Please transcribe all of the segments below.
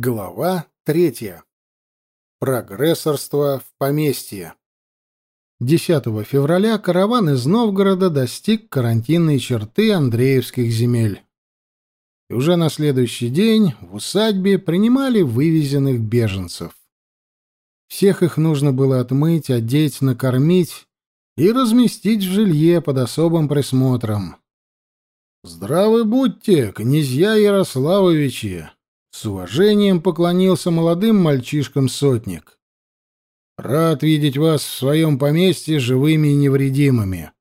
Глава третья. Прогрессорство в поместье. 10 февраля караван из Новгорода достиг карантинной черты Андреевских земель. И уже на следующий день в усадьбе принимали вывезенных беженцев. Всех их нужно было отмыть, одеть, накормить и разместить в жилье под особым присмотром. «Здравы будьте, князья Ярославовичи!» С уважением поклонился молодым мальчишкам сотник. «Рад видеть вас в своем поместье живыми и невредимыми».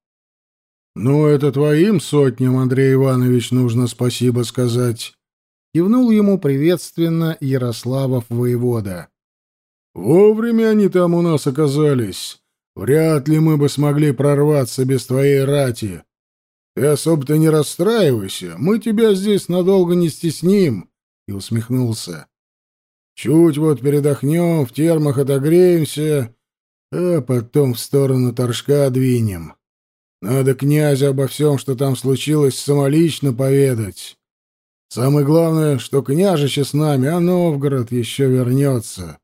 «Ну, это твоим сотням, Андрей Иванович, нужно спасибо сказать», — кивнул ему приветственно Ярославов воевода. «Вовремя они там у нас оказались. Вряд ли мы бы смогли прорваться без твоей рати. Ты особо-то не расстраивайся, мы тебя здесь надолго не стесним» и усмехнулся. «Чуть вот передохнем, в термах отогреемся, а потом в сторону торжка двинем. Надо князю обо всем, что там случилось, самолично поведать. Самое главное, что княжище с нами, а Новгород еще вернется.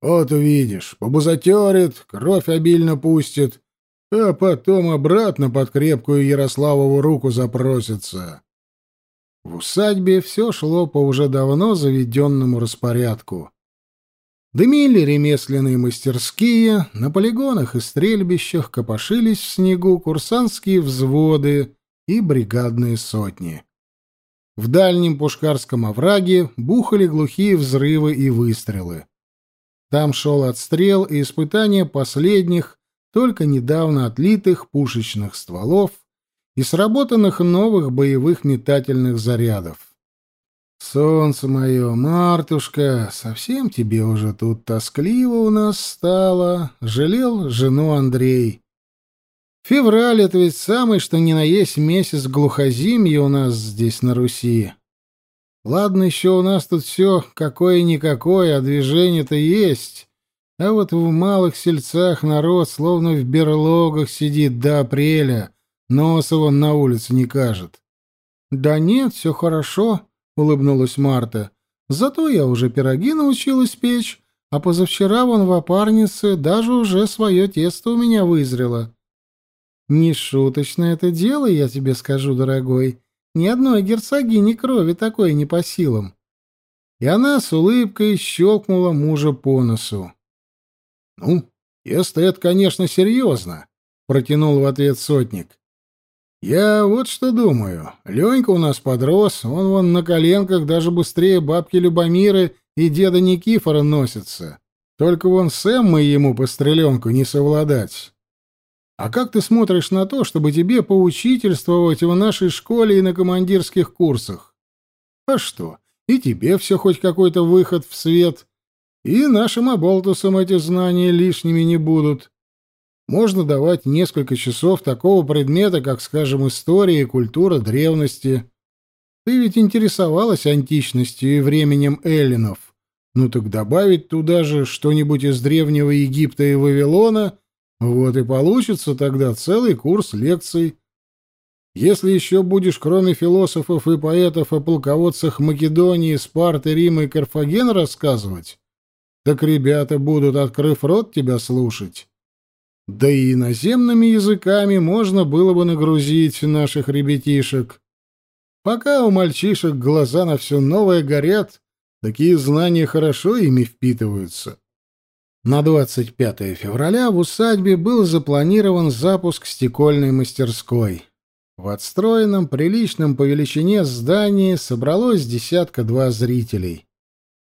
Вот увидишь, побузатерит, кровь обильно пустит, а потом обратно под крепкую Ярославову руку запросится». В усадьбе все шло по уже давно заведенному распорядку. Дымили ремесленные мастерские, на полигонах и стрельбищах копошились в снегу курсантские взводы и бригадные сотни. В дальнем Пушкарском овраге бухали глухие взрывы и выстрелы. Там шел отстрел и испытание последних, только недавно отлитых пушечных стволов и сработанных новых боевых метательных зарядов. «Солнце мое, Мартушка, совсем тебе уже тут тоскливо у нас стало», — жалел жену Андрей. «Февраль — это ведь самый, что ни на есть месяц глухозимья у нас здесь на Руси. Ладно, еще у нас тут все какое-никакое, а движение-то есть». А вот в малых сельцах народ словно в берлогах сидит до апреля, Носа вон на улице не кажет. Да нет, все хорошо, улыбнулась Марта. Зато я уже пироги научилась печь, а позавчера вон в опарнице даже уже свое тесто у меня вызрело. Не шуточное это дело, я тебе скажу, дорогой. Ни одной герцогини крови такой не по силам. И она с улыбкой щелкнула мужа по носу. — Ну, тесто это, конечно, серьезно, — протянул в ответ сотник. Я вот что думаю. Ленька у нас подрос, он вон на коленках даже быстрее бабки Любомиры и деда Никифора носится. Только вон с Эммой ему по стреленку не совладать. А как ты смотришь на то, чтобы тебе поучительствовать в нашей школе и на командирских курсах? А что, и тебе все хоть какой-то выход в свет, и нашим оболтусам эти знания лишними не будут можно давать несколько часов такого предмета, как, скажем, история и культура древности. Ты ведь интересовалась античностью и временем эллинов. Ну так добавить туда же что-нибудь из древнего Египта и Вавилона, вот и получится тогда целый курс лекций. Если еще будешь, кроме философов и поэтов, о полководцах Македонии, Спарты, Рима и Карфагена рассказывать, так ребята будут, открыв рот, тебя слушать. Да и иноземными языками можно было бы нагрузить наших ребятишек. Пока у мальчишек глаза на все новое горят, такие знания хорошо ими впитываются. На 25 февраля в усадьбе был запланирован запуск стекольной мастерской. В отстроенном, приличном по величине здании собралось десятка-два зрителей.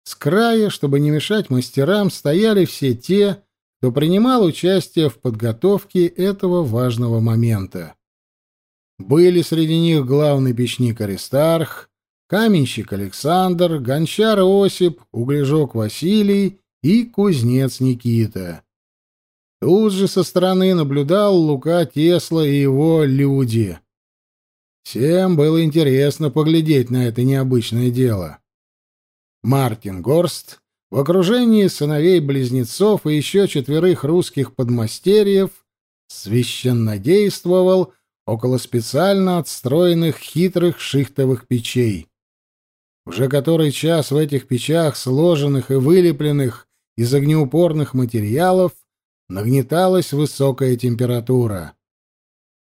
С края, чтобы не мешать мастерам, стояли все те, кто принимал участие в подготовке этого важного момента. Были среди них главный печник Аристарх, каменщик Александр, гончар Осип, углежок Василий и кузнец Никита. Тут же со стороны наблюдал Лука Тесла и его люди. Всем было интересно поглядеть на это необычное дело. Мартин Горст в окружении сыновей-близнецов и еще четверых русских подмастерьев священно действовал около специально отстроенных хитрых шихтовых печей. Уже который час в этих печах, сложенных и вылепленных из огнеупорных материалов, нагнеталась высокая температура.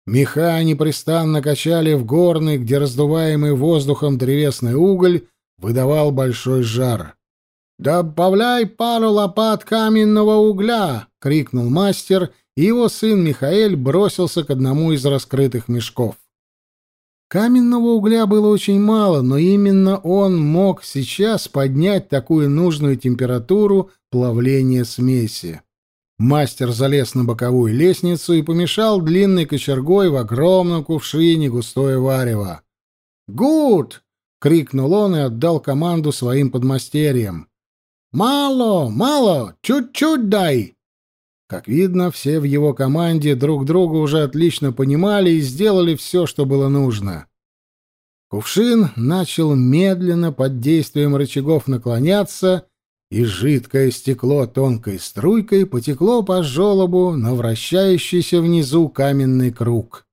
Меха непрестанно качали в горный, где раздуваемый воздухом древесный уголь выдавал большой жар. «Добавляй пару лопат каменного угля!» — крикнул мастер, и его сын Михаэль бросился к одному из раскрытых мешков. Каменного угля было очень мало, но именно он мог сейчас поднять такую нужную температуру плавления смеси. Мастер залез на боковую лестницу и помешал длинной кочергой в огромном кувшине густое варево. «Гуд!» — крикнул он и отдал команду своим подмастерьям. «Мало, мало, чуть-чуть дай!» Как видно, все в его команде друг друга уже отлично понимали и сделали все, что было нужно. Кувшин начал медленно под действием рычагов наклоняться, и жидкое стекло тонкой струйкой потекло по желобу на вращающийся внизу каменный круг.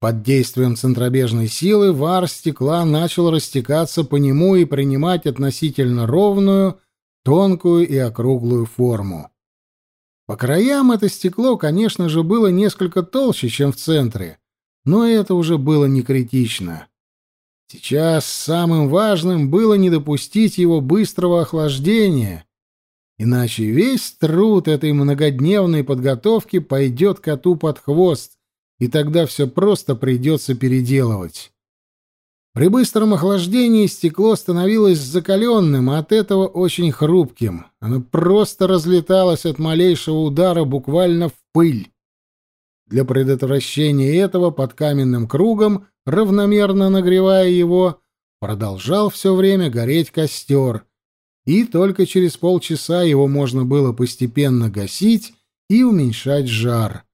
Под действием центробежной силы вар стекла начал растекаться по нему и принимать относительно ровную, тонкую и округлую форму. По краям это стекло, конечно же, было несколько толще, чем в центре, но это уже было не критично. Сейчас самым важным было не допустить его быстрого охлаждения, иначе весь труд этой многодневной подготовки пойдет коту под хвост, и тогда все просто придется переделывать. При быстром охлаждении стекло становилось закаленным, а от этого очень хрупким. Оно просто разлеталось от малейшего удара буквально в пыль. Для предотвращения этого под каменным кругом, равномерно нагревая его, продолжал все время гореть костер, и только через полчаса его можно было постепенно гасить и уменьшать жар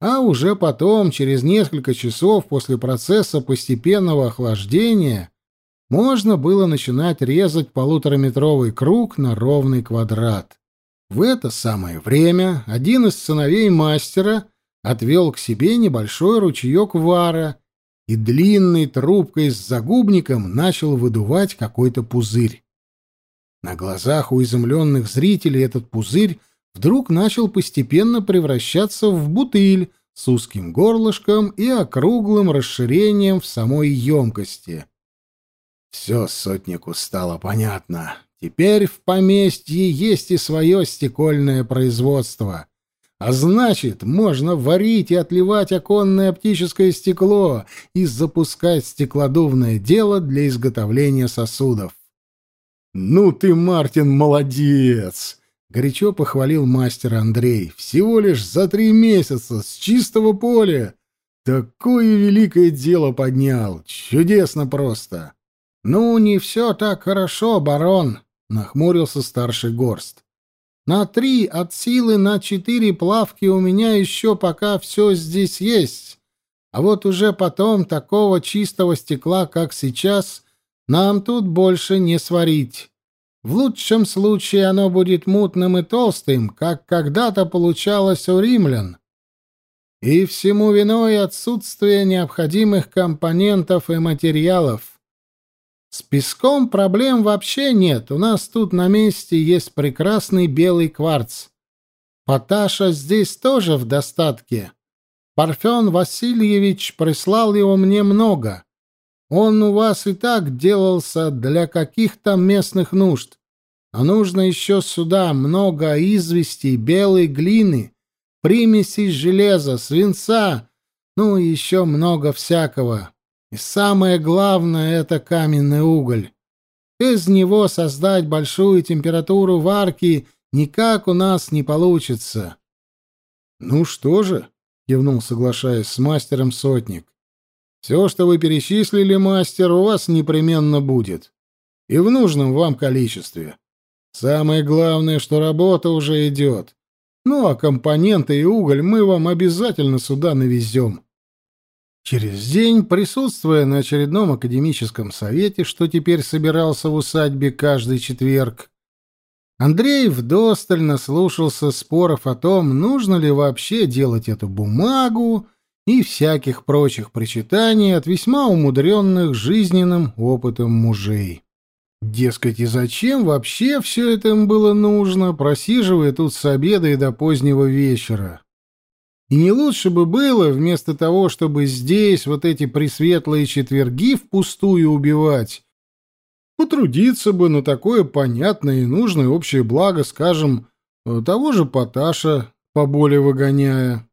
а уже потом, через несколько часов после процесса постепенного охлаждения, можно было начинать резать полутораметровый круг на ровный квадрат. В это самое время один из сыновей мастера отвел к себе небольшой ручеек вара и длинной трубкой с загубником начал выдувать какой-то пузырь. На глазах у изумленных зрителей этот пузырь вдруг начал постепенно превращаться в бутыль с узким горлышком и округлым расширением в самой емкости. Все сотнику стало понятно. Теперь в поместье есть и свое стекольное производство. А значит, можно варить и отливать оконное оптическое стекло и запускать стеклодувное дело для изготовления сосудов. «Ну ты, Мартин, молодец!» — горячо похвалил мастер Андрей. «Всего лишь за три месяца, с чистого поля! Такое великое дело поднял! Чудесно просто!» «Ну, не все так хорошо, барон!» — нахмурился старший горст. «На три от силы на четыре плавки у меня еще пока все здесь есть, а вот уже потом такого чистого стекла, как сейчас, нам тут больше не сварить». В лучшем случае оно будет мутным и толстым, как когда-то получалось у римлян. И всему виной отсутствие необходимых компонентов и материалов. С песком проблем вообще нет. У нас тут на месте есть прекрасный белый кварц. Поташа здесь тоже в достатке. Парфен Васильевич прислал его мне много. Он у вас и так делался для каких-то местных нужд. А нужно еще сюда много извести, белой глины, примесей железа, свинца, ну и еще много всякого. И самое главное — это каменный уголь. Без него создать большую температуру варки никак у нас не получится. — Ну что же, — кивнул, соглашаясь с мастером сотник, — все, что вы перечислили, мастер, у вас непременно будет. И в нужном вам количестве. Самое главное, что работа уже идет. Ну, а компоненты и уголь мы вам обязательно сюда навезем. Через день, присутствуя на очередном академическом совете, что теперь собирался в усадьбе каждый четверг, Андрей вдосталь наслушался споров о том, нужно ли вообще делать эту бумагу и всяких прочих причитаний от весьма умудренных жизненным опытом мужей. Дескать, и зачем вообще все это им было нужно, просиживая тут с обеда и до позднего вечера? И не лучше бы было, вместо того, чтобы здесь вот эти пресветлые четверги впустую убивать, потрудиться бы на такое понятное и нужное общее благо, скажем, того же Поташа, поболе выгоняя.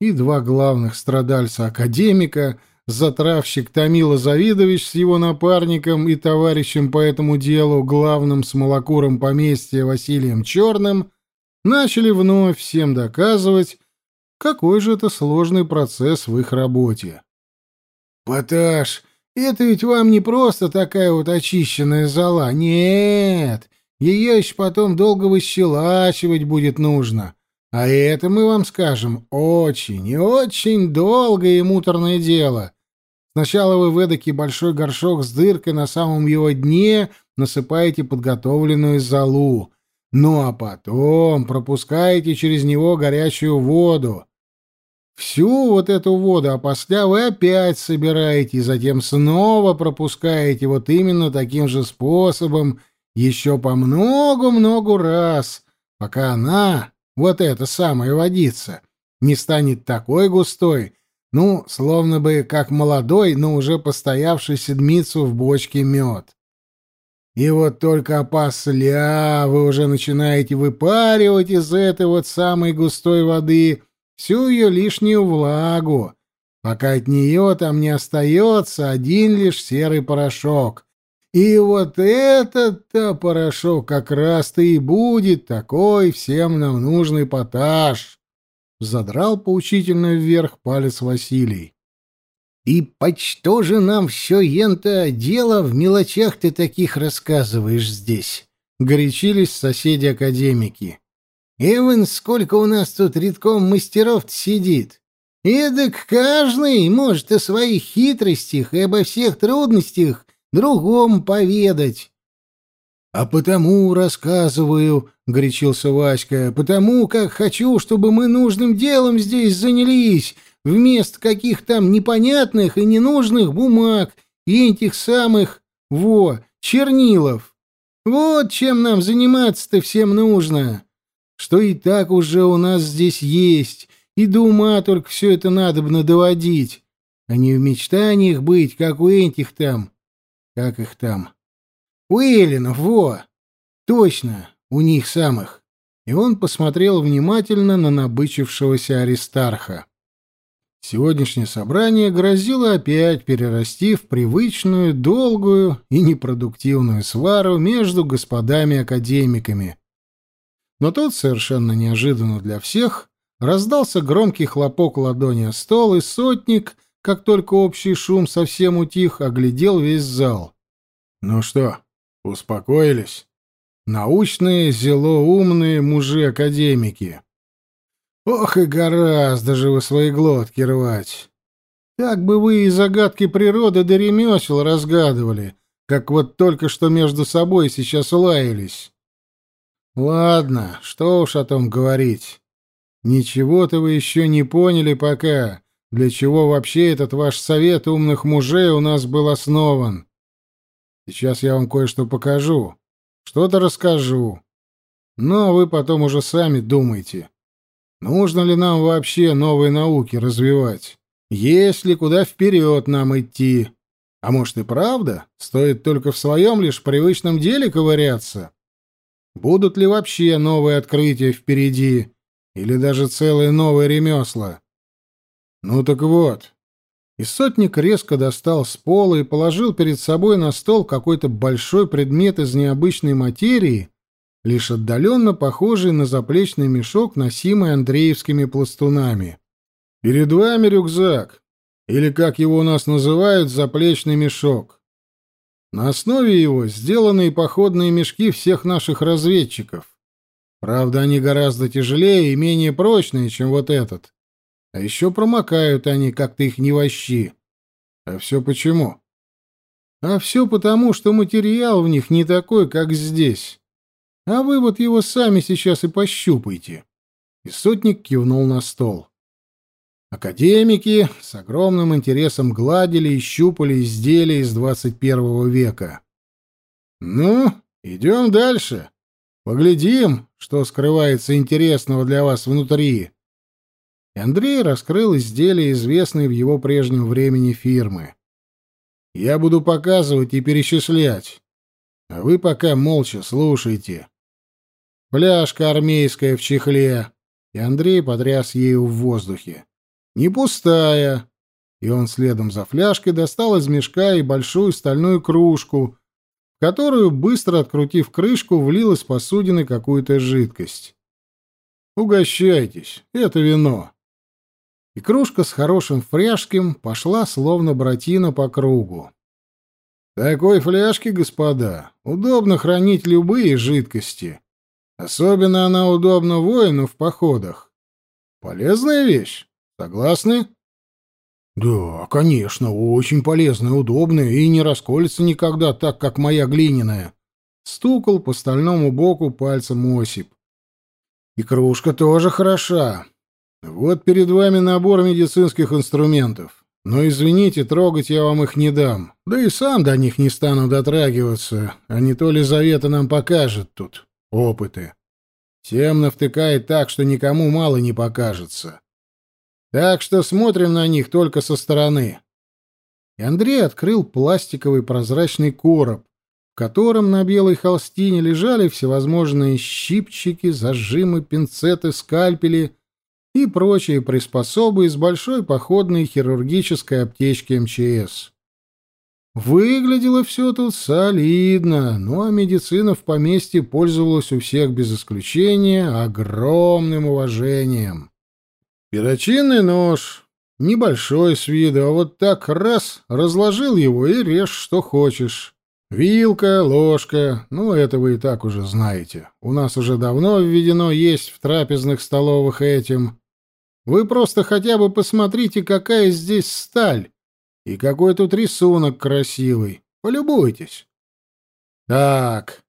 И два главных страдальца-академика, затравщик Томила Завидович с его напарником и товарищем по этому делу, главным смолокуром поместья Василием Черным, начали вновь всем доказывать, какой же это сложный процесс в их работе. «Поташ, это ведь вам не просто такая вот очищенная зола. Нет, ее еще потом долго выщелачивать будет нужно. А это, мы вам скажем, очень и очень долгое и муторное дело. Сначала вы в эдакий большой горшок с дыркой на самом его дне насыпаете подготовленную золу. Ну а потом пропускаете через него горячую воду. Всю вот эту воду, а после вы опять собираете и затем снова пропускаете вот именно таким же способом еще по много-много раз, пока она, вот эта самая водица, не станет такой густой, ну, словно бы как молодой, но уже постоявший седмицу в бочке мед. И вот только опосля вы уже начинаете выпаривать из этой вот самой густой воды всю ее лишнюю влагу, пока от нее там не остается один лишь серый порошок. И вот этот-то порошок как раз-то и будет такой всем нам нужный поташ. Задрал поучительно вверх палец Василий. «И почто же нам все ента дело в мелочах ты таких рассказываешь здесь?» — горячились соседи-академики. Эван, сколько у нас тут редком мастеров сидит. Эдак каждый может о своих хитростях и обо всех трудностях другому поведать. — А потому рассказываю, — горячился Васька, — потому как хочу, чтобы мы нужным делом здесь занялись, вместо каких там непонятных и ненужных бумаг и этих самых, во, чернилов. Вот чем нам заниматься-то всем нужно что и так уже у нас здесь есть, и до ума только все это надо бы надоводить, а не в мечтаниях быть, как у этих там. Как их там? У Эллинов, во! Точно, у них самых. И он посмотрел внимательно на набычившегося Аристарха. Сегодняшнее собрание грозило опять перерасти в привычную, долгую и непродуктивную свару между господами-академиками, но тут, совершенно неожиданно для всех, раздался громкий хлопок ладони о стол, и сотник, как только общий шум совсем утих, оглядел весь зал. «Ну что, успокоились? Научные, зело умные мужи-академики. Ох и гораздо же вы свои глотки рвать. Так бы вы и загадки природы до ремесел разгадывали, как вот только что между собой сейчас лаялись». Ладно, что уж о том говорить. Ничего-то вы еще не поняли пока, для чего вообще этот ваш совет умных мужей у нас был основан. Сейчас я вам кое-что покажу, что-то расскажу. Но вы потом уже сами думайте. Нужно ли нам вообще новые науки развивать? Есть ли куда вперед нам идти? А может и правда, стоит только в своем лишь привычном деле ковыряться? Будут ли вообще новые открытия впереди? Или даже целые новые ремесла? Ну так вот. И сотник резко достал с пола и положил перед собой на стол какой-то большой предмет из необычной материи, лишь отдаленно похожий на заплечный мешок, носимый андреевскими пластунами. Перед вами рюкзак, или, как его у нас называют, заплечный мешок. На основе его сделаны и походные мешки всех наших разведчиков. Правда, они гораздо тяжелее и менее прочные, чем вот этот. А еще промокают они, как-то их не вощи. А все почему? А все потому, что материал в них не такой, как здесь. А вы вот его сами сейчас и пощупайте. И сотник кивнул на стол. Академики с огромным интересом гладили и щупали изделия из 21 века. «Ну, идем дальше. Поглядим, что скрывается интересного для вас внутри». Андрей раскрыл изделия, известные в его прежнем времени фирмы. «Я буду показывать и перечислять, а вы пока молча слушайте». Пляжка армейская в чехле, и Андрей потряс ею в воздухе. Не пустая. И он следом за фляжкой достал из мешка и большую стальную кружку, в которую, быстро открутив крышку, влил из посудины какую-то жидкость. «Угощайтесь, это вино». И кружка с хорошим фряжским пошла, словно братина, по кругу. «Такой фляжке, господа, удобно хранить любые жидкости. Особенно она удобна воину в походах. Полезная вещь». Согласны? Да, конечно, очень полезная, удобная и не расколется никогда так, как моя глиняная. Стукал по стальному боку пальцем Осип. И кружка тоже хороша. Вот перед вами набор медицинских инструментов. Но извините, трогать я вам их не дам. Да и сам до них не стану дотрагиваться, а не то Лизавета нам покажет тут опыты. Всем навтыкает так, что никому мало не покажется. Так что смотрим на них только со стороны. И Андрей открыл пластиковый прозрачный короб, в котором на белой холстине лежали всевозможные щипчики, зажимы, пинцеты, скальпели и прочие приспособы из большой походной хирургической аптечки МЧС. Выглядело все тут солидно, ну а медицина в поместье пользовалась у всех без исключения огромным уважением. Перочинный нож, небольшой с виду, а вот так раз разложил его и режь, что хочешь. Вилка, ложка, ну, это вы и так уже знаете. У нас уже давно введено есть в трапезных столовых этим. Вы просто хотя бы посмотрите, какая здесь сталь и какой тут рисунок красивый. Полюбуйтесь. Так,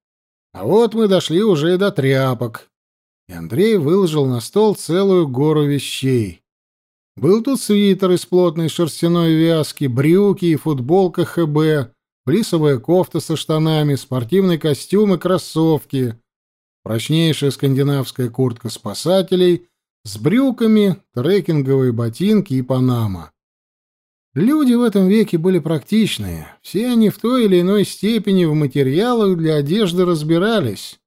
а вот мы дошли уже и до тряпок и Андрей выложил на стол целую гору вещей. Был тут свитер из плотной шерстяной вязки, брюки и футболка ХБ, плисовая кофта со штанами, спортивный костюм и кроссовки, прочнейшая скандинавская куртка спасателей с брюками, трекинговые ботинки и панама. Люди в этом веке были практичные, все они в той или иной степени в материалах для одежды разбирались.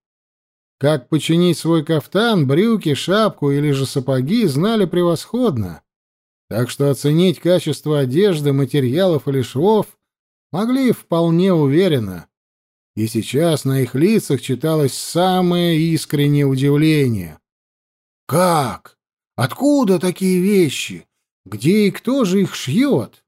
Как починить свой кафтан, брюки, шапку или же сапоги знали превосходно. Так что оценить качество одежды, материалов или швов могли вполне уверенно. И сейчас на их лицах читалось самое искреннее удивление. «Как? Откуда такие вещи? Где и кто же их шьет?»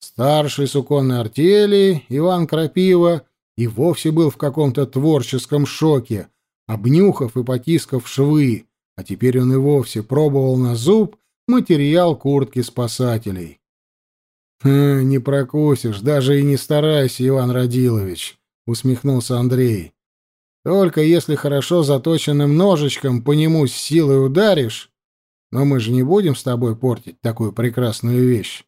Старший суконной артели, Иван Крапива, и вовсе был в каком-то творческом шоке — обнюхав и потискав швы, а теперь он и вовсе пробовал на зуб материал куртки спасателей. «Хм, «Не прокусишь, даже и не старайся, Иван Радилович», — усмехнулся Андрей. «Только если хорошо заточенным ножичком по нему с силой ударишь, но мы же не будем с тобой портить такую прекрасную вещь.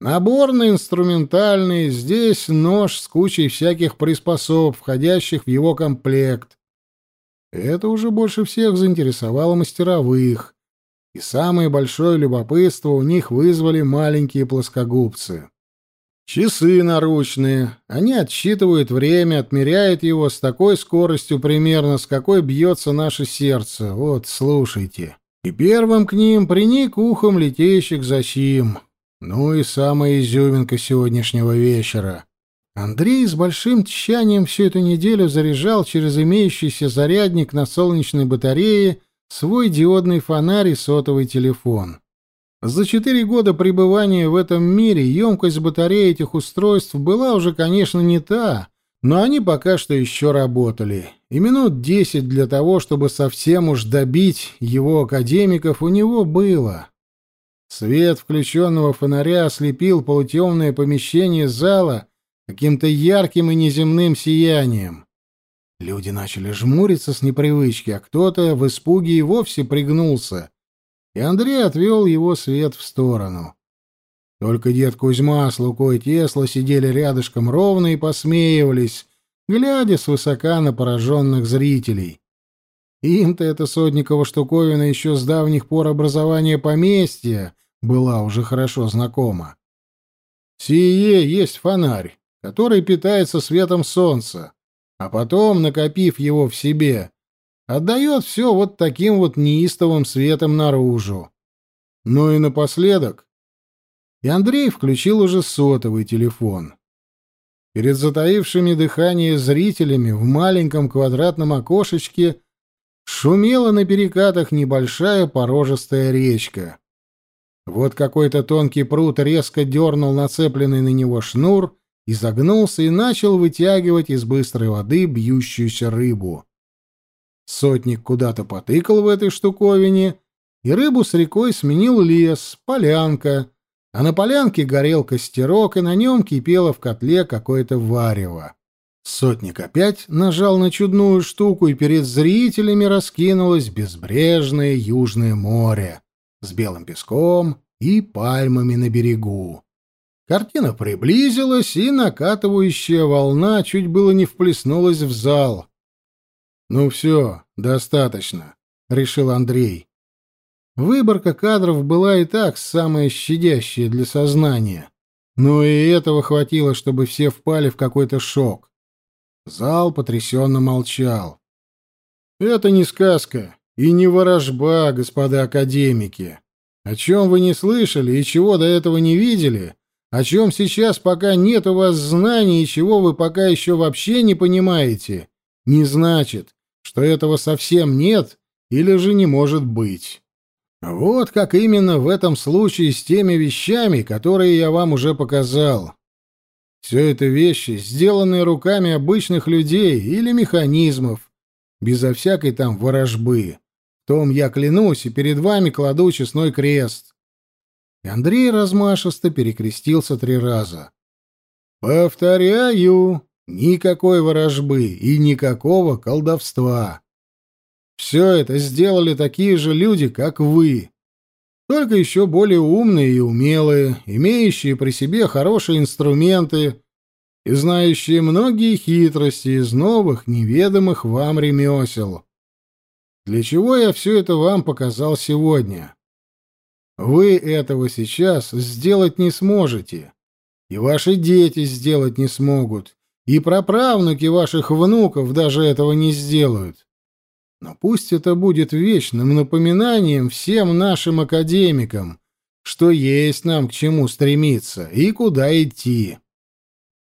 Наборный, инструментальный, здесь нож с кучей всяких приспособ, входящих в его комплект, это уже больше всех заинтересовало мастеровых, и самое большое любопытство у них вызвали маленькие плоскогубцы. Часы наручные. Они отсчитывают время, отмеряют его с такой скоростью примерно, с какой бьется наше сердце. Вот, слушайте. И первым к ним приник ухом летейщик Зачим. Ну и самая изюминка сегодняшнего вечера. Андрей с большим тщанием всю эту неделю заряжал через имеющийся зарядник на солнечной батарее свой диодный фонарь и сотовый телефон. За четыре года пребывания в этом мире емкость батареи этих устройств была уже, конечно, не та, но они пока что еще работали. И минут десять для того, чтобы совсем уж добить его академиков, у него было. Свет включенного фонаря ослепил полутемное помещение зала каким-то ярким и неземным сиянием. Люди начали жмуриться с непривычки, а кто-то в испуге и вовсе пригнулся. и Андрей отвел его свет в сторону. Только дед Кузьма с Лукой Тесла сидели рядышком ровно и посмеивались, глядя свысока на пораженных зрителей. Им-то эта Сотникова штуковина еще с давних пор образования поместья была уже хорошо знакома. Сие есть фонарь, который питается светом солнца, а потом, накопив его в себе, отдает все вот таким вот неистовым светом наружу. Ну и напоследок... И Андрей включил уже сотовый телефон. Перед затаившими дыхание зрителями в маленьком квадратном окошечке шумела на перекатах небольшая порожистая речка. Вот какой-то тонкий пруд резко дернул нацепленный на него шнур, изогнулся и начал вытягивать из быстрой воды бьющуюся рыбу. Сотник куда-то потыкал в этой штуковине, и рыбу с рекой сменил лес, полянка, а на полянке горел костерок, и на нем кипело в котле какое-то варево. Сотник опять нажал на чудную штуку, и перед зрителями раскинулось безбрежное Южное море с белым песком и пальмами на берегу. Картина приблизилась, и накатывающая волна чуть было не вплеснулась в зал. «Ну все, достаточно», — решил Андрей. Выборка кадров была и так самая щадящая для сознания. Но и этого хватило, чтобы все впали в какой-то шок. Зал потрясенно молчал. «Это не сказка и не ворожба, господа академики. О чем вы не слышали и чего до этого не видели, о чем сейчас пока нет у вас знаний и чего вы пока еще вообще не понимаете, не значит, что этого совсем нет или же не может быть. Вот как именно в этом случае с теми вещами, которые я вам уже показал. Все это вещи, сделанные руками обычных людей или механизмов, безо всякой там ворожбы. В том я клянусь и перед вами кладу честной крест. И Андрей размашисто перекрестился три раза. Повторяю, никакой ворожбы и никакого колдовства. Все это сделали такие же люди, как вы. Только еще более умные и умелые, имеющие при себе хорошие инструменты и знающие многие хитрости из новых, неведомых вам ремесел. Для чего я все это вам показал сегодня? Вы этого сейчас сделать не сможете, и ваши дети сделать не смогут, и праправнуки ваших внуков даже этого не сделают. Но пусть это будет вечным напоминанием всем нашим академикам, что есть нам к чему стремиться и куда идти.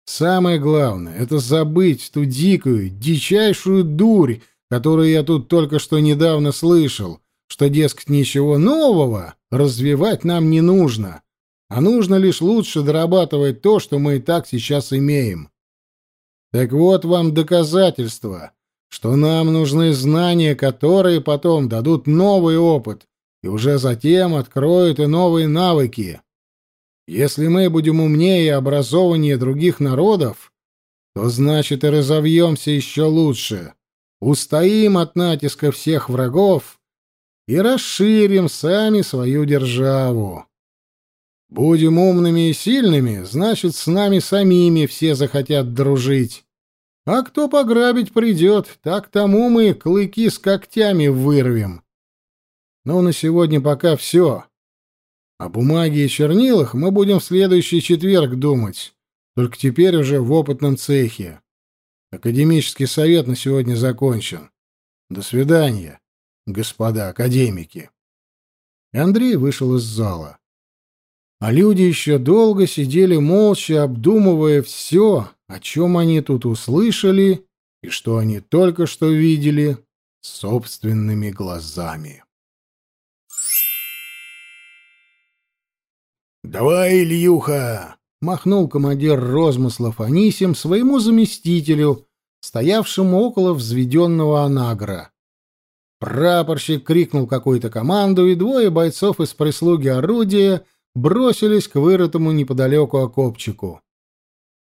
Самое главное — это забыть ту дикую, дичайшую дурь, которую я тут только что недавно слышал, что, дескать, ничего нового развивать нам не нужно, а нужно лишь лучше дорабатывать то, что мы и так сейчас имеем. Так вот вам доказательства, что нам нужны знания, которые потом дадут новый опыт и уже затем откроют и новые навыки. Если мы будем умнее и образованнее других народов, то значит и разовьемся еще лучше, устоим от натиска всех врагов и расширим сами свою державу. Будем умными и сильными, значит, с нами самими все захотят дружить. А кто пограбить придет, так тому мы клыки с когтями вырвем. Но на сегодня пока все. О бумаге и чернилах мы будем в следующий четверг думать, только теперь уже в опытном цехе. Академический совет на сегодня закончен. До свидания, господа академики. Андрей вышел из зала. А люди еще долго сидели молча, обдумывая все, о чем они тут услышали и что они только что видели собственными глазами. «Давай, Ильюха!» — махнул командир розмыслов Анисим своему заместителю, стоявшему около взведенного анагра. Прапорщик крикнул какую-то команду, и двое бойцов из прислуги орудия бросились к вырытому неподалеку окопчику.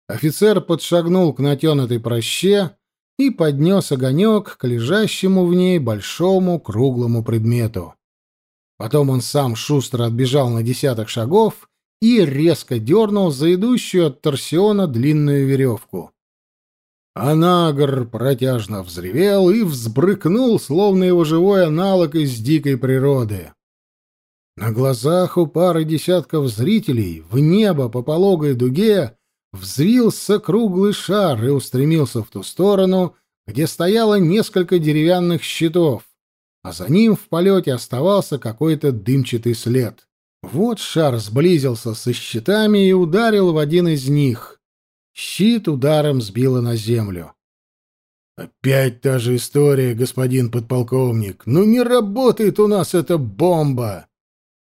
Офицер подшагнул к натянутой проще и поднес огонек к лежащему в ней большому круглому предмету. Потом он сам шустро отбежал на десяток шагов и резко дернул за идущую от торсиона длинную веревку. Анагр протяжно взревел и взбрыкнул, словно его живой аналог из дикой природы. На глазах у пары десятков зрителей в небо по пологой дуге взвился круглый шар и устремился в ту сторону, где стояло несколько деревянных щитов, а за ним в полете оставался какой-то дымчатый след. Вот шар сблизился со щитами и ударил в один из них. Щит ударом сбило на землю. «Опять та же история, господин подполковник. Ну не работает у нас эта бомба!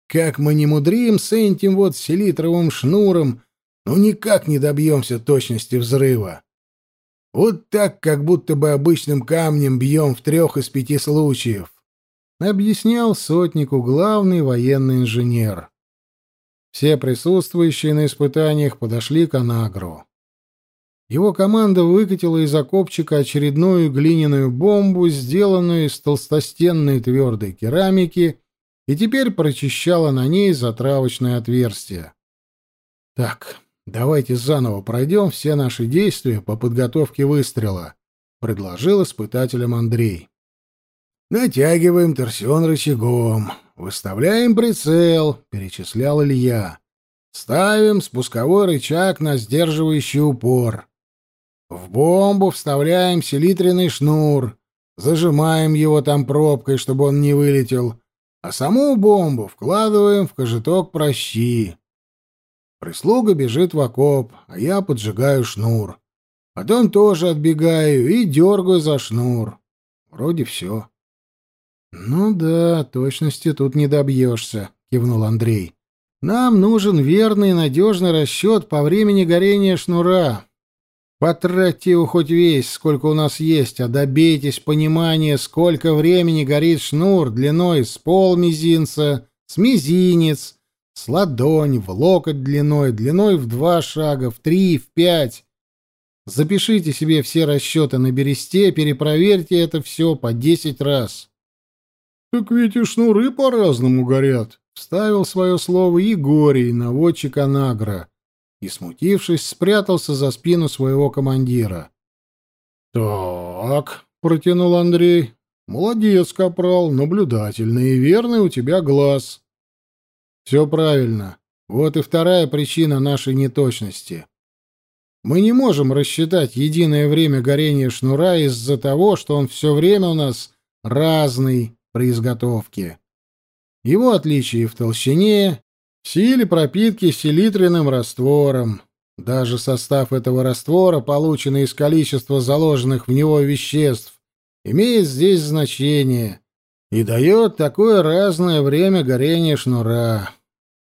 Как мы не мудрим с этим вот селитровым шнуром, ну никак не добьемся точности взрыва. Вот так, как будто бы обычным камнем бьем в трех из пяти случаев объяснял сотнику главный военный инженер. Все присутствующие на испытаниях подошли к Анагру. Его команда выкатила из окопчика очередную глиняную бомбу, сделанную из толстостенной твердой керамики, и теперь прочищала на ней затравочное отверстие. «Так, давайте заново пройдем все наши действия по подготовке выстрела», — предложил испытателям Андрей. Натягиваем торсион рычагом, выставляем прицел, перечислял Илья. Ставим спусковой рычаг на сдерживающий упор. В бомбу вставляем селитренный шнур, зажимаем его там пробкой, чтобы он не вылетел, а саму бомбу вкладываем в кожеток прощи. Прислуга бежит в окоп, а я поджигаю шнур. Потом тоже отбегаю и дергаю за шнур. Вроде все. «Ну да, точности тут не добьешься», — кивнул Андрей. «Нам нужен верный и надежный расчет по времени горения шнура. Потратьте его хоть весь, сколько у нас есть, а добейтесь понимания, сколько времени горит шнур длиной с полмизинца, с мизинец, с ладонь, в локоть длиной, длиной в два шага, в три, в пять. Запишите себе все расчеты на бересте, перепроверьте это все по десять раз». «Так ведь и шнуры по-разному горят», — вставил свое слово Егорий, наводчик Анагра, и, смутившись, спрятался за спину своего командира. «Так», — протянул Андрей, — «молодец, капрал, наблюдательный и верный у тебя глаз». «Все правильно. Вот и вторая причина нашей неточности. Мы не можем рассчитать единое время горения шнура из-за того, что он все время у нас разный» при изготовке. Его отличие в толщине, в силе пропитки селитренным раствором. Даже состав этого раствора, полученный из количества заложенных в него веществ, имеет здесь значение и дает такое разное время горения шнура.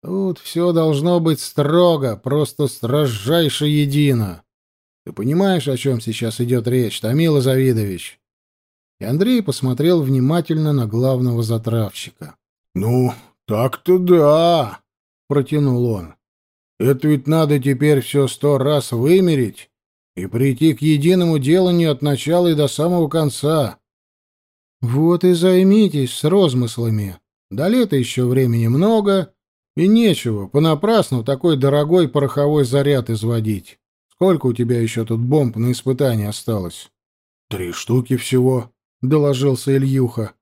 Тут все должно быть строго, просто строжайше едино. Ты понимаешь, о чем сейчас идет речь, Томила Завидович? И Андрей посмотрел внимательно на главного затравщика. «Ну, так-то да», — протянул он. «Это ведь надо теперь все сто раз вымерить и прийти к единому деланию от начала и до самого конца». «Вот и займитесь с розмыслами. До лета еще времени много, и нечего понапрасну такой дорогой пороховой заряд изводить. Сколько у тебя еще тут бомб на испытание осталось?» «Три штуки всего», — доложился Ильюха.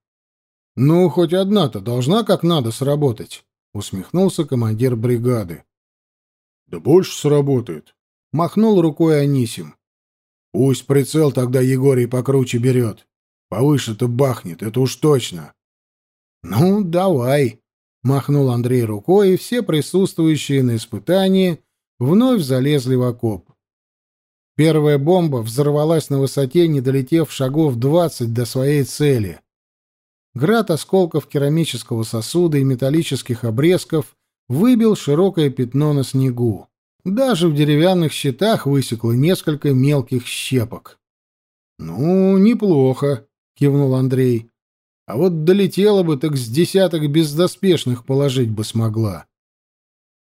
«Ну, хоть одна-то должна как надо сработать», — усмехнулся командир бригады. «Да больше сработает», — махнул рукой Анисим. «Пусть прицел тогда Егорий покруче берет. Повыше-то бахнет, это уж точно». «Ну, давай», — махнул Андрей рукой, и все присутствующие на испытании вновь залезли в окоп. Первая бомба взорвалась на высоте, не долетев шагов двадцать до своей цели. Град осколков керамического сосуда и металлических обрезков выбил широкое пятно на снегу. Даже в деревянных щитах высекло несколько мелких щепок. «Ну, неплохо», — кивнул Андрей. «А вот долетела бы, так с десяток бездоспешных положить бы смогла».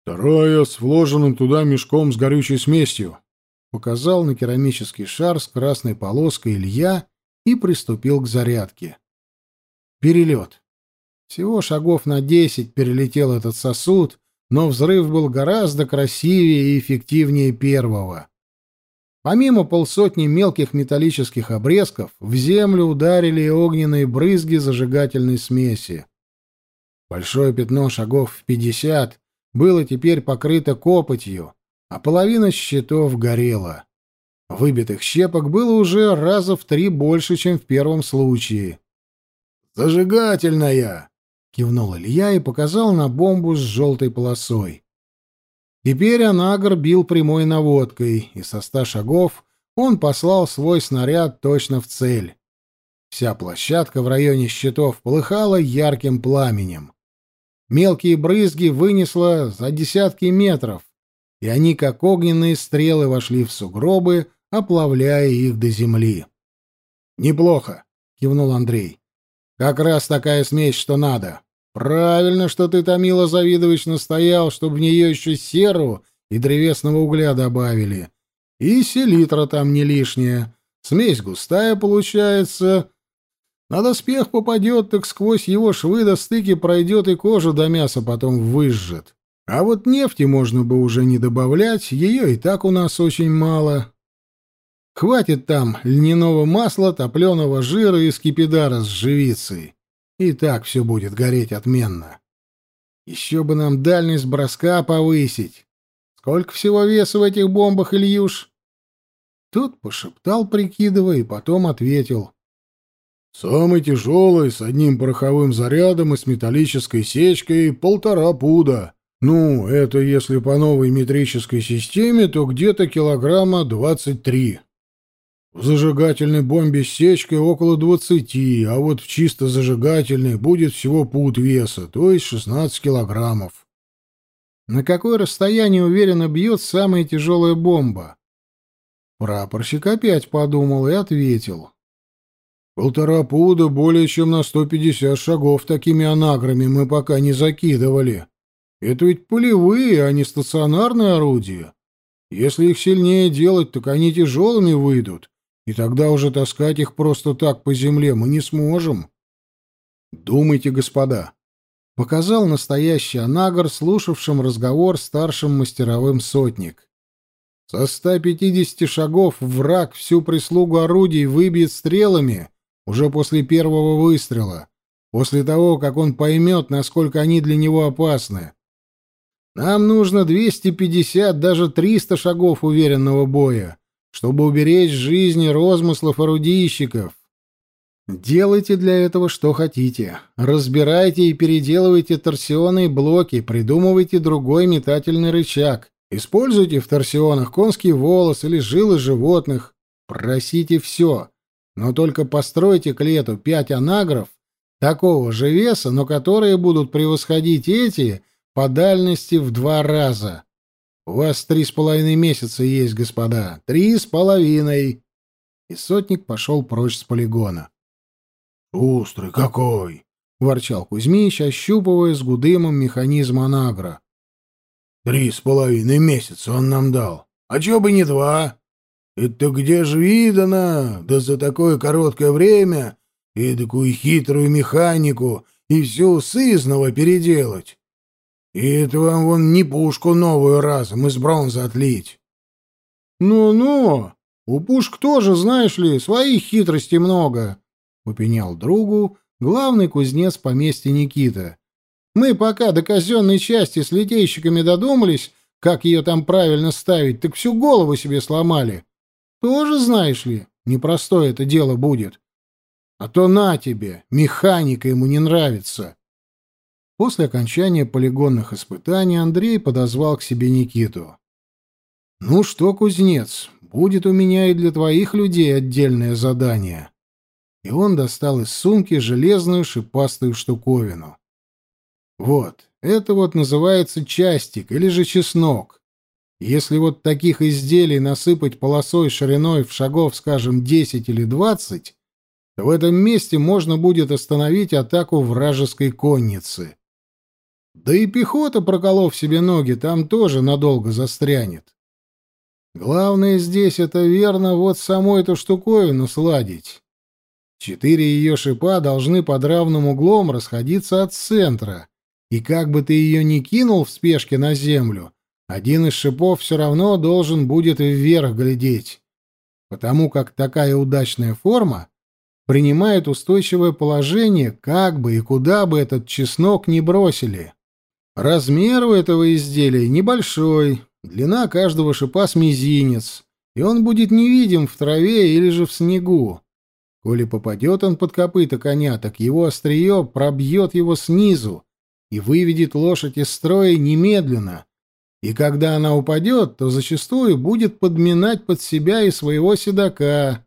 «Вторая с вложенным туда мешком с горючей смесью», показал на керамический шар с красной полоской Илья и приступил к зарядке. Перелет. Всего шагов на десять перелетел этот сосуд, но взрыв был гораздо красивее и эффективнее первого. Помимо полсотни мелких металлических обрезков, в землю ударили огненные брызги зажигательной смеси. Большое пятно шагов в пятьдесят было теперь покрыто копотью, а половина щитов горела. Выбитых щепок было уже раза в три больше, чем в первом случае. «Зажигательная!» — кивнул Илья и показал на бомбу с желтой полосой. Теперь Анагр бил прямой наводкой, и со ста шагов он послал свой снаряд точно в цель. Вся площадка в районе щитов полыхала ярким пламенем. Мелкие брызги вынесло за десятки метров, и они, как огненные стрелы, вошли в сугробы, оплавляя их до земли. «Неплохо», — кивнул Андрей. «Как раз такая смесь, что надо. Правильно, что ты, Томила Завидович, настоял, чтобы в нее еще серу и древесного угля добавили. И селитра там не лишняя. Смесь густая получается. На доспех попадет, так сквозь его швы до стыки пройдет и кожу до мяса потом выжжет. А вот нефти можно бы уже не добавлять, ее и так у нас очень мало. Хватит там льняного масла, топленого жира и скипидара с живицей. И так все будет гореть отменно. Еще бы нам дальность броска повысить. Сколько всего веса в этих бомбах, Ильюш? Тот пошептал, прикидывая, и потом ответил. Самый тяжелый, с одним пороховым зарядом и с металлической сечкой, полтора пуда. Ну, это если по новой метрической системе, то где-то килограмма двадцать три. В зажигательной бомбе с сечкой около двадцати, а вот в чисто зажигательной будет всего пут веса, то есть шестнадцать килограммов. На какое расстояние уверенно бьет самая тяжелая бомба? Прапорщик опять подумал и ответил. Полтора пуда более чем на сто пятьдесят шагов такими анаграми мы пока не закидывали. Это ведь полевые, а не стационарные орудия. Если их сильнее делать, так они тяжелыми выйдут, и тогда уже таскать их просто так по земле мы не сможем. Думайте, господа, показал настоящий анагар, слушавшим разговор старшим мастеровым сотник. Со 150 шагов враг всю прислугу орудий выбьет стрелами уже после первого выстрела, после того, как он поймет, насколько они для него опасны. Нам нужно 250, даже 300 шагов уверенного боя, чтобы уберечь жизни розмыслов орудийщиков. Делайте для этого что хотите. Разбирайте и переделывайте торсионные блоки, придумывайте другой метательный рычаг. Используйте в торсионах конский волос или жилы животных. Просите все. Но только постройте к лету пять анагров такого же веса, но которые будут превосходить эти по дальности в два раза. У вас три с половиной месяца есть, господа. Три с половиной. И сотник пошел прочь с полигона. «Шустрый какой!» — ворчал Кузьмич, ощупывая с гудымом механизм анагра. «Три с половиной месяца он нам дал. А чё бы не два? Это где ж видано, да за такое короткое время и такую хитрую механику и всю сызного переделать? И это вам вон не пушку новую разом из бронзы отлить. Ну-ну, у пушек тоже, знаешь ли, своих хитростей много, попенял другу главный кузнец поместья Никита. Мы пока до казенной части с литейщиками додумались, как ее там правильно ставить, так всю голову себе сломали. Тоже, знаешь ли, непростое это дело будет. А то на тебе, механика ему не нравится. После окончания полигонных испытаний Андрей подозвал к себе Никиту. «Ну что, кузнец, будет у меня и для твоих людей отдельное задание». И он достал из сумки железную шипастую штуковину. «Вот, это вот называется частик или же чеснок. Если вот таких изделий насыпать полосой шириной в шагов, скажем, 10 или 20, то в этом месте можно будет остановить атаку вражеской конницы. Да и пехота, проколов себе ноги, там тоже надолго застрянет. Главное здесь — это верно вот саму эту штуковину сладить. Четыре ее шипа должны под равным углом расходиться от центра, и как бы ты ее ни кинул в спешке на землю, один из шипов все равно должен будет вверх глядеть, потому как такая удачная форма принимает устойчивое положение, как бы и куда бы этот чеснок ни бросили. Размер у этого изделия небольшой, длина каждого шипа с мизинец, и он будет невидим в траве или же в снегу. Коли попадет он под копыта коня, так его острие пробьет его снизу и выведет лошадь из строя немедленно. И когда она упадет, то зачастую будет подминать под себя и своего седока.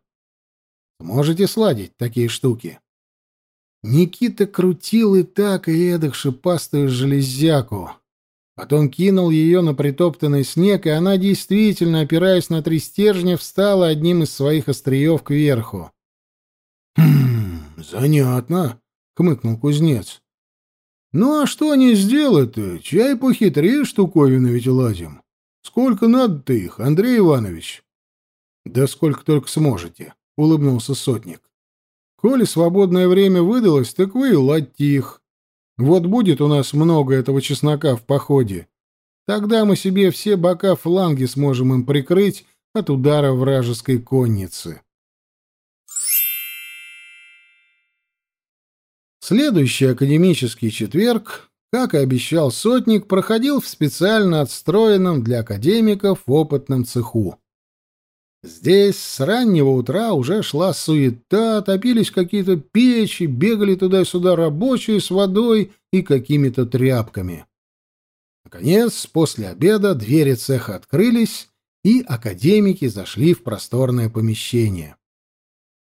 Можете сладить такие штуки. Никита крутил и так, и эдак шипастую железяку. Потом кинул ее на притоптанный снег, и она действительно, опираясь на три стержня, встала одним из своих остриев кверху. «Хм, занятно», — хмыкнул кузнец. «Ну а что они сделают-то? Чай похитрее штуковины ведь ладим. Сколько надо-то их, Андрей Иванович?» «Да сколько только сможете», — улыбнулся сотник. «Коли свободное время выдалось, так вы и ладьте их. Вот будет у нас много этого чеснока в походе. Тогда мы себе все бока фланги сможем им прикрыть от удара вражеской конницы». Следующий академический четверг, как и обещал сотник, проходил в специально отстроенном для академиков опытном цеху. Здесь с раннего утра уже шла суета, топились какие-то печи, бегали туда-сюда рабочие с водой и какими-то тряпками. Наконец, после обеда двери цеха открылись, и академики зашли в просторное помещение.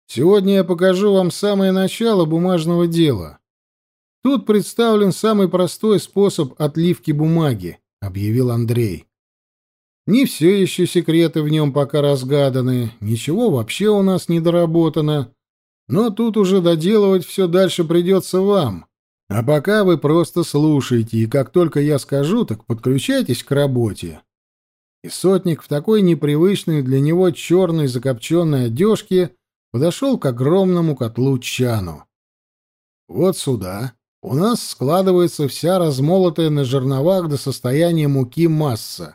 Сегодня я покажу вам самое начало бумажного дела. Тут представлен самый простой способ отливки бумаги, объявил Андрей. Не все еще секреты в нем пока разгаданы, ничего вообще у нас не доработано, но тут уже доделывать все дальше придется вам. А пока вы просто слушайте, и как только я скажу, так подключайтесь к работе. И сотник в такой непривычной для него черной закопченной одежке подошел к огромному котлу чану. Вот сюда у нас складывается вся размолотая на жерновах до состояния муки масса.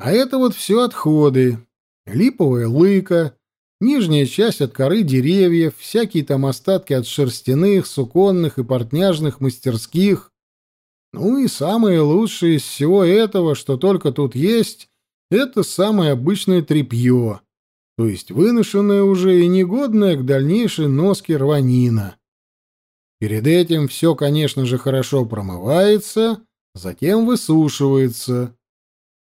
А это вот все отходы. Липовая лыка, нижняя часть от коры деревьев, всякие там остатки от шерстяных, суконных и портняжных мастерских. Ну и самое лучшее из всего этого, что только тут есть, это самое обычное тряпье, то есть выношенная уже и негодная к дальнейшей носке рванина. Перед этим все, конечно же, хорошо промывается, затем высушивается.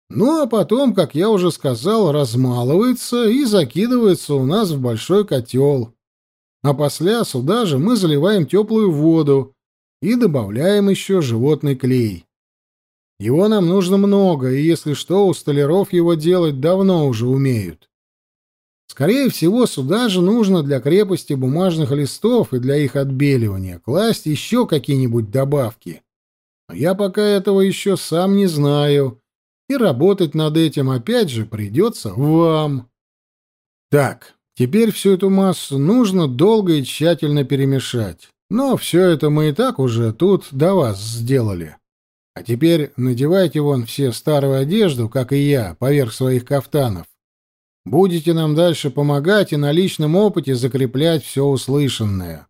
Ну а потом, как я уже сказал, размалывается и закидывается у нас в большой котел. А после сюда же мы заливаем теплую воду и добавляем еще животный клей. Его нам нужно много, и если что, у столяров его делать давно уже умеют. Скорее всего, сюда же нужно для крепости бумажных листов и для их отбеливания класть еще какие-нибудь добавки. Но я пока этого еще сам не знаю, и работать над этим опять же придется вам. Так, теперь всю эту массу нужно долго и тщательно перемешать. Но все это мы и так уже тут до вас сделали. А теперь надевайте вон все старую одежду, как и я, поверх своих кафтанов Будете нам дальше помогать и на личном опыте закреплять все услышанное.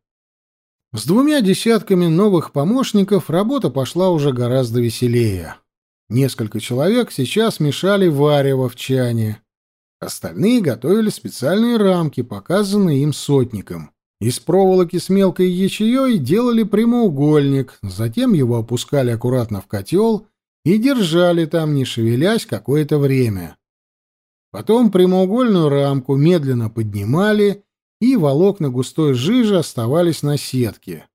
С двумя десятками новых помощников работа пошла уже гораздо веселее. Несколько человек сейчас мешали варево в чане. Остальные готовили специальные рамки, показанные им сотником. Из проволоки с мелкой ячеей делали прямоугольник, затем его опускали аккуратно в котел и держали там, не шевелясь, какое-то время. Потом прямоугольную рамку медленно поднимали, и волокна густой жижи оставались на сетке.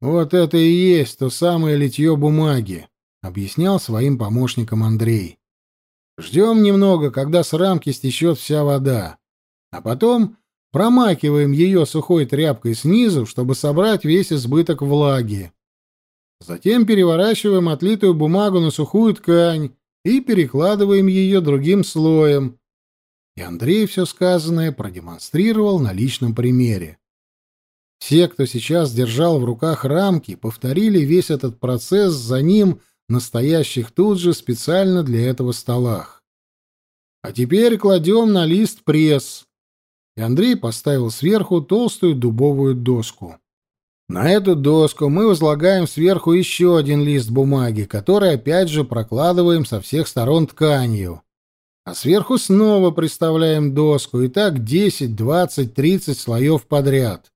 «Вот это и есть то самое литье бумаги», — объяснял своим помощникам Андрей. «Ждем немного, когда с рамки стечет вся вода, а потом промакиваем ее сухой тряпкой снизу, чтобы собрать весь избыток влаги. Затем переворачиваем отлитую бумагу на сухую ткань, и перекладываем ее другим слоем. И Андрей все сказанное продемонстрировал на личном примере. Все, кто сейчас держал в руках рамки, повторили весь этот процесс за ним, настоящих тут же специально для этого столах. А теперь кладем на лист пресс. И Андрей поставил сверху толстую дубовую доску. На эту доску мы возлагаем сверху еще один лист бумаги, который опять же прокладываем со всех сторон тканью. А сверху снова приставляем доску, и так 10, 20, 30 слоев подряд.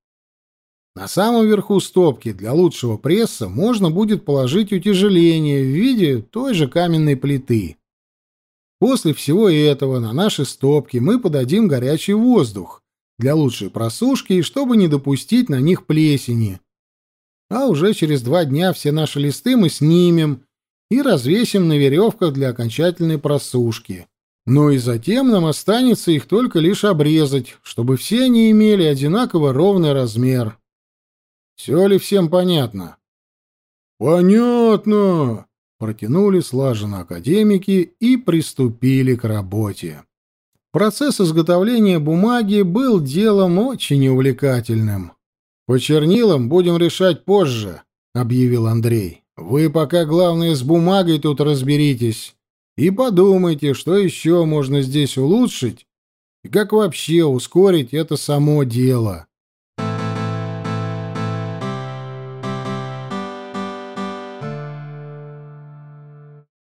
На самом верху стопки для лучшего пресса можно будет положить утяжеление в виде той же каменной плиты. После всего этого на наши стопки мы подадим горячий воздух для лучшей просушки и чтобы не допустить на них плесени. А уже через два дня все наши листы мы снимем и развесим на веревках для окончательной просушки. Ну и затем нам останется их только лишь обрезать, чтобы все они имели одинаково ровный размер. Все ли всем понятно? Понятно, протянули слаженно академики и приступили к работе. Процесс изготовления бумаги был делом очень увлекательным. «По чернилам будем решать позже», — объявил Андрей. «Вы пока, главное, с бумагой тут разберитесь и подумайте, что еще можно здесь улучшить и как вообще ускорить это само дело».